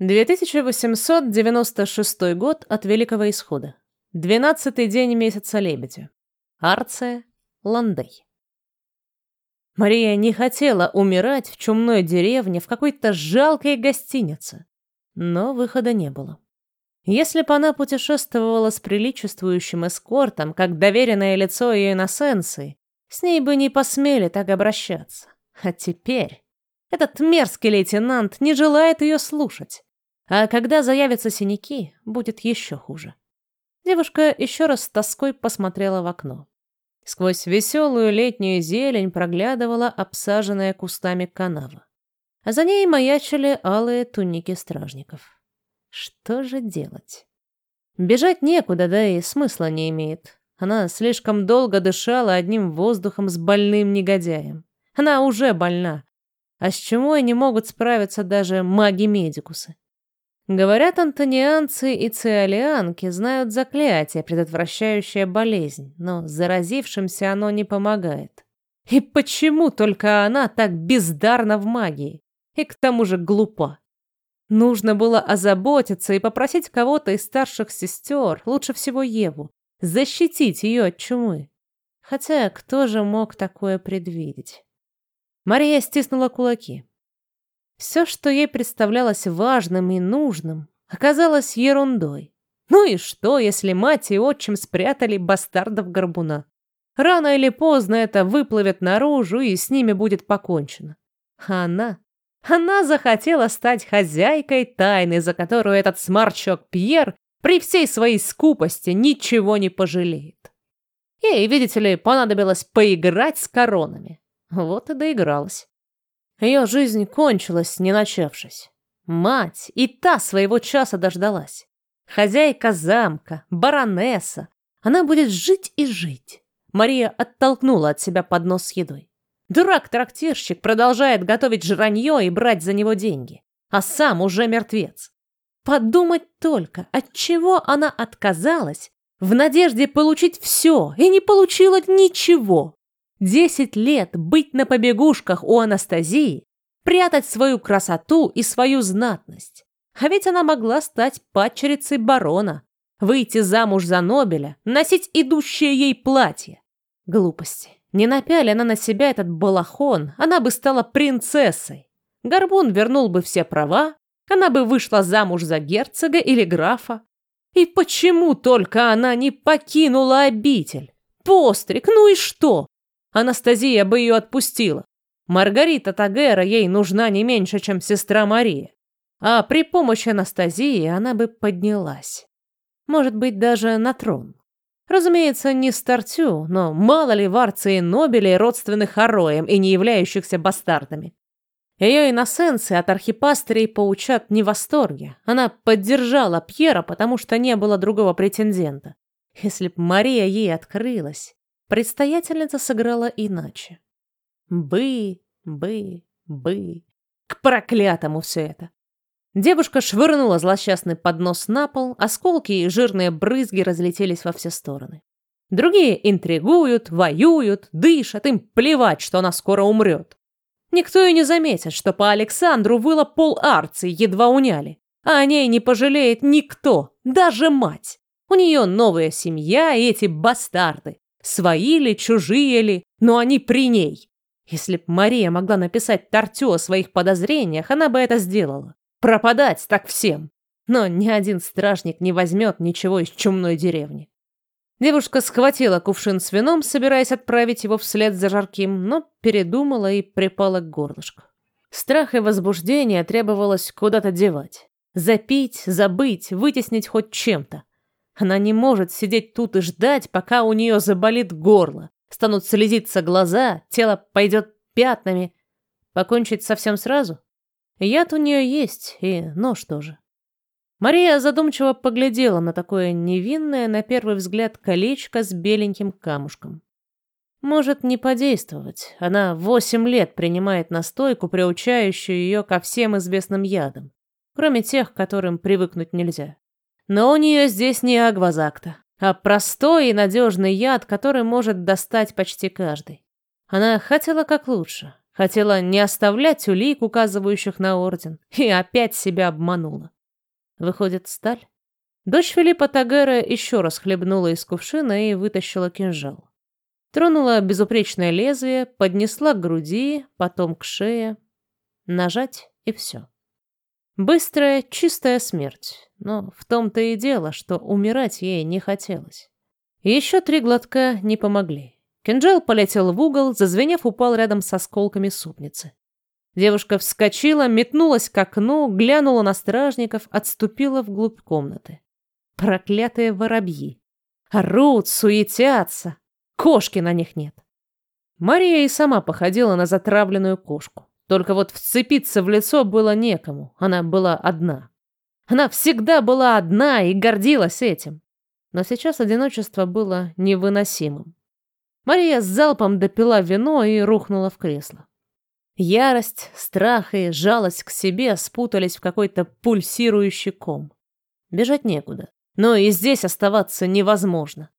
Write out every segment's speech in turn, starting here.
2896 год от Великого Исхода. Двенадцатый день месяца Лебедя. Арция, Ландей. Мария не хотела умирать в чумной деревне в какой-то жалкой гостинице, но выхода не было. Если бы она путешествовала с приличествующим эскортом, как доверенное лицо ее иносенции, с ней бы не посмели так обращаться. А теперь этот мерзкий лейтенант не желает ее слушать. А когда заявятся синяки, будет еще хуже. Девушка еще раз с тоской посмотрела в окно. Сквозь веселую летнюю зелень проглядывала обсаженная кустами канава. А за ней маячили алые туники стражников. Что же делать? Бежать некуда, да и смысла не имеет. Она слишком долго дышала одним воздухом с больным негодяем. Она уже больна. А с чему и не могут справиться даже маги-медикусы? Говорят, антонианцы и циолианки знают заклятие, предотвращающее болезнь, но заразившимся оно не помогает. И почему только она так бездарна в магии? И к тому же глупа. Нужно было озаботиться и попросить кого-то из старших сестер, лучше всего Еву, защитить ее от чумы. Хотя кто же мог такое предвидеть? Мария стиснула кулаки. Все, что ей представлялось важным и нужным, оказалось ерундой. Ну и что, если мать и отчим спрятали бастардов горбуна? Рано или поздно это выплывет наружу, и с ними будет покончено. А она... Она захотела стать хозяйкой тайны, за которую этот сморчок Пьер при всей своей скупости ничего не пожалеет. Ей, видите ли, понадобилось поиграть с коронами. Вот и доигралась. Ее жизнь кончилась, не начавшись. Мать и та своего часа дождалась. Хозяйка замка, баронесса. Она будет жить и жить. Мария оттолкнула от себя поднос с едой. Дурак-трактирщик продолжает готовить жранье и брать за него деньги. А сам уже мертвец. Подумать только, от чего она отказалась в надежде получить все и не получила ничего. Десять лет быть на побегушках у Анастазии, прятать свою красоту и свою знатность. А ведь она могла стать падчерицей барона, выйти замуж за Нобеля, носить идущее ей платье. Глупости. Не напяли она на себя этот балахон, она бы стала принцессой. Горбун вернул бы все права, она бы вышла замуж за герцога или графа. И почему только она не покинула обитель? Постриг, ну и что? Анастасия бы ее отпустила. Маргарита Тагера ей нужна не меньше, чем сестра Мария. А при помощи Анастасии она бы поднялась. Может быть, даже на трон. Разумеется, не стартю, но мало ли в Арции Нобелей, родственных Ароем и не являющихся бастардами. Ее иносенции от архипастырей поучат не в восторге. Она поддержала Пьера, потому что не было другого претендента. Если б Мария ей открылась, Предстоятельница сыграла иначе. Бы, бы, бы. К проклятому все это. Девушка швырнула злосчастный поднос на пол, осколки и жирные брызги разлетелись во все стороны. Другие интригуют, воюют, дышат, им плевать, что она скоро умрет. Никто и не заметит, что по Александру выло пол арции, едва уняли. А о ней не пожалеет никто, даже мать. У нее новая семья и эти бастарды. Свои ли, чужие ли, но они при ней. Если б Мария могла написать Тартю о своих подозрениях, она бы это сделала. Пропадать так всем. Но ни один стражник не возьмет ничего из чумной деревни. Девушка схватила кувшин с вином, собираясь отправить его вслед за жарким, но передумала и припала к горлышку. Страх и возбуждение требовалось куда-то девать. Запить, забыть, вытеснить хоть чем-то. Она не может сидеть тут и ждать, пока у нее заболит горло, станут слезиться глаза, тело пойдет пятнами. Покончить совсем сразу? Яд у нее есть, и нож тоже. Мария задумчиво поглядела на такое невинное, на первый взгляд, колечко с беленьким камушком. Может не подействовать. Она восемь лет принимает настойку, приучающую ее ко всем известным ядам, кроме тех, которым привыкнуть нельзя. Но у нее здесь не агвазакта, а простой и надежный яд, который может достать почти каждый. Она хотела как лучше, Хотела не оставлять улик, указывающих на орден, и опять себя обманула. Выходит, сталь? Дочь Филиппа Тагера еще раз хлебнула из кувшина и вытащила кинжал. Тронула безупречное лезвие, поднесла к груди, потом к шее. Нажать и все. Быстрая, чистая смерть. Но в том-то и дело, что умирать ей не хотелось. Еще три глотка не помогли. Кинжал полетел в угол, зазвенев, упал рядом с осколками супницы. Девушка вскочила, метнулась к окну, глянула на стражников, отступила вглубь комнаты. Проклятые воробьи. Орут, суетятся. Кошки на них нет. Мария и сама походила на затравленную кошку. Только вот вцепиться в лицо было некому. Она была одна. Она всегда была одна и гордилась этим. Но сейчас одиночество было невыносимым. Мария с залпом допила вино и рухнула в кресло. Ярость, страх и жалость к себе спутались в какой-то пульсирующий ком. Бежать некуда, но и здесь оставаться невозможно.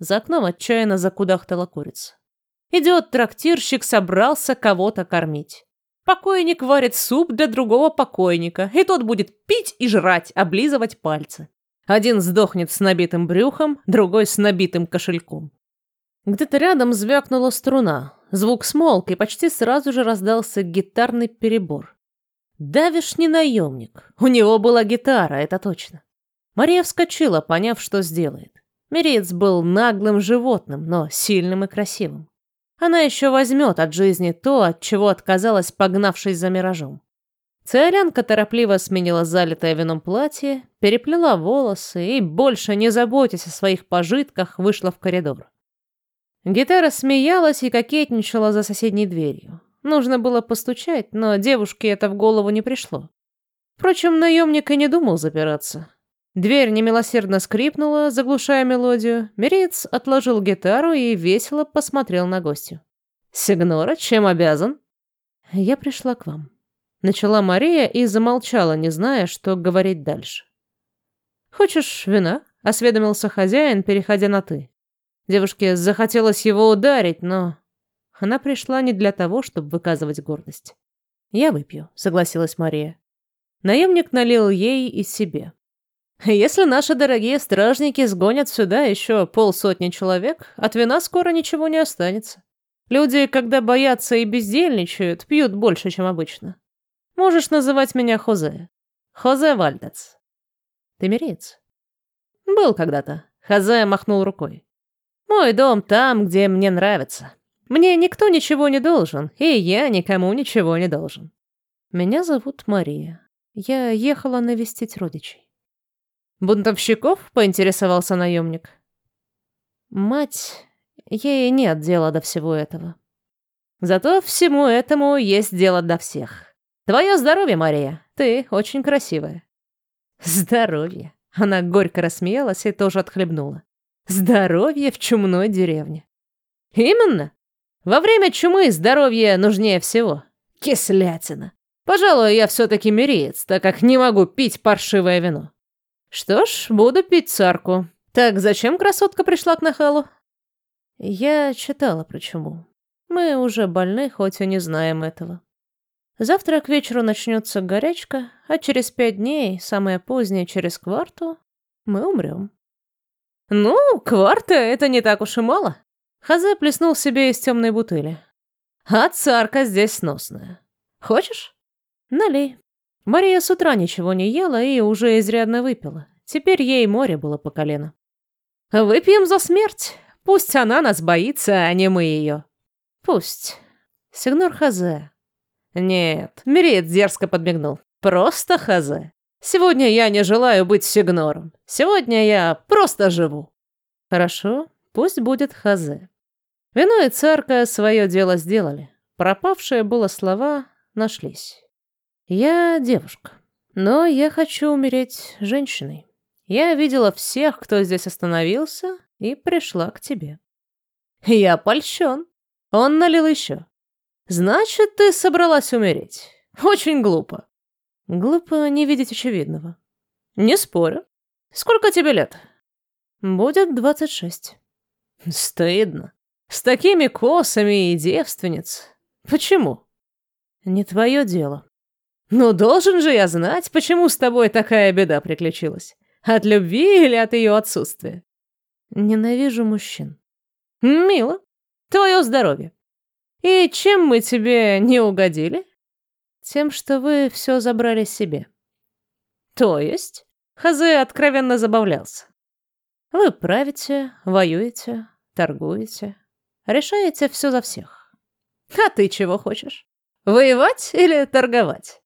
За окном отчаянно закудахтала курица. Идет трактирщик, собрался кого-то кормить. Покойник варит суп для другого покойника, и тот будет пить и жрать, облизывать пальцы. Один сдохнет с набитым брюхом, другой с набитым кошельком. Где-то рядом звякнула струна. Звук смолк, и почти сразу же раздался гитарный перебор. Давишний наемник. У него была гитара, это точно. Мария вскочила, поняв, что сделает. Мириец был наглым животным, но сильным и красивым. Она еще возьмет от жизни то, от чего отказалась, погнавшись за миражом. Циолянка торопливо сменила залитое вином платье, переплела волосы и, больше не заботясь о своих пожитках, вышла в коридор. Гитара смеялась и кокетничала за соседней дверью. Нужно было постучать, но девушке это в голову не пришло. Впрочем, наемник и не думал запираться. Дверь немилосердно скрипнула, заглушая мелодию. Мерец отложил гитару и весело посмотрел на гостью. «Сигнора, чем обязан?» «Я пришла к вам». Начала Мария и замолчала, не зная, что говорить дальше. «Хочешь вина?» — осведомился хозяин, переходя на «ты». Девушке захотелось его ударить, но она пришла не для того, чтобы выказывать гордость. «Я выпью», — согласилась Мария. Наемник налил ей и себе. «Если наши дорогие стражники сгонят сюда еще полсотни человек, от вина скоро ничего не останется. Люди, когда боятся и бездельничают, пьют больше, чем обычно. Можешь называть меня Хозе. Хозе Вальдец. Ты мириец?» «Был когда-то». Хозе махнул рукой. Мой дом там, где мне нравится. Мне никто ничего не должен, и я никому ничего не должен. Меня зовут Мария. Я ехала навестить родичей. Бунтовщиков? Поинтересовался наемник. Мать, ей нет дела до всего этого. Зато всему этому есть дело до всех. Твое здоровье, Мария. Ты очень красивая. Здоровье. Она горько рассмеялась и тоже отхлебнула. Здоровье в чумной деревне. Именно. Во время чумы здоровье нужнее всего. Кислятина. Пожалуй, я все-таки мириец, так как не могу пить паршивое вино. Что ж, буду пить царку. Так зачем красотка пришла к нахалу? Я читала про чуму. Мы уже больны, хоть и не знаем этого. Завтра к вечеру начнется горячка, а через пять дней, самое позднее через кварту, мы умрем. «Ну, кварта — это не так уж и мало». Хазе плеснул себе из темной бутыли. «А царка здесь сносная. Хочешь?» «Налей». Мария с утра ничего не ела и уже изрядно выпила. Теперь ей море было по колено. «Выпьем за смерть. Пусть она нас боится, а не мы ее». «Пусть. Сигнор Хазе». «Нет», — Мириет дерзко подмигнул. «Просто Хазе». Сегодня я не желаю быть сигнором. Сегодня я просто живу. Хорошо, пусть будет Хазе. Вино и царка свое дело сделали. Пропавшие было слова нашлись. Я девушка, но я хочу умереть женщиной. Я видела всех, кто здесь остановился, и пришла к тебе. Я польщен. Он налил еще. Значит, ты собралась умереть. Очень глупо. Глупо не видеть очевидного. Не спорю. Сколько тебе лет? Будет двадцать шесть. Стыдно. С такими косами и девственниц. Почему? Не твое дело. Но должен же я знать, почему с тобой такая беда приключилась. От любви или от ее отсутствия? Ненавижу мужчин. Мило. Твое здоровье. И чем мы тебе не угодили? Тем, что вы все забрали себе. То есть? Хазе откровенно забавлялся. Вы правите, воюете, торгуете, решаете все за всех. А ты чего хочешь? Воевать или торговать?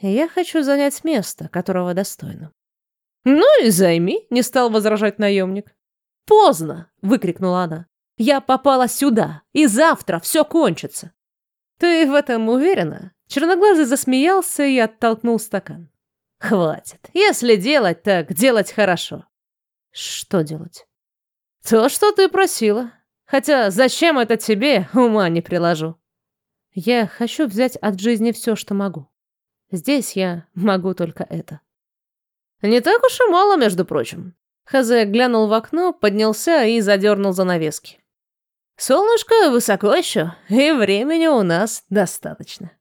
Я хочу занять место, которого достойно. Ну и займи, не стал возражать наемник. Поздно, выкрикнула она. Я попала сюда, и завтра все кончится. Ты в этом уверена? Черноглазый засмеялся и оттолкнул стакан. Хватит. Если делать, так делать хорошо. Что делать? То, что ты просила. Хотя зачем это тебе, ума не приложу. Я хочу взять от жизни все, что могу. Здесь я могу только это. Не так уж и мало, между прочим. Хазе глянул в окно, поднялся и задернул занавески. Солнышко высоко еще, и времени у нас достаточно.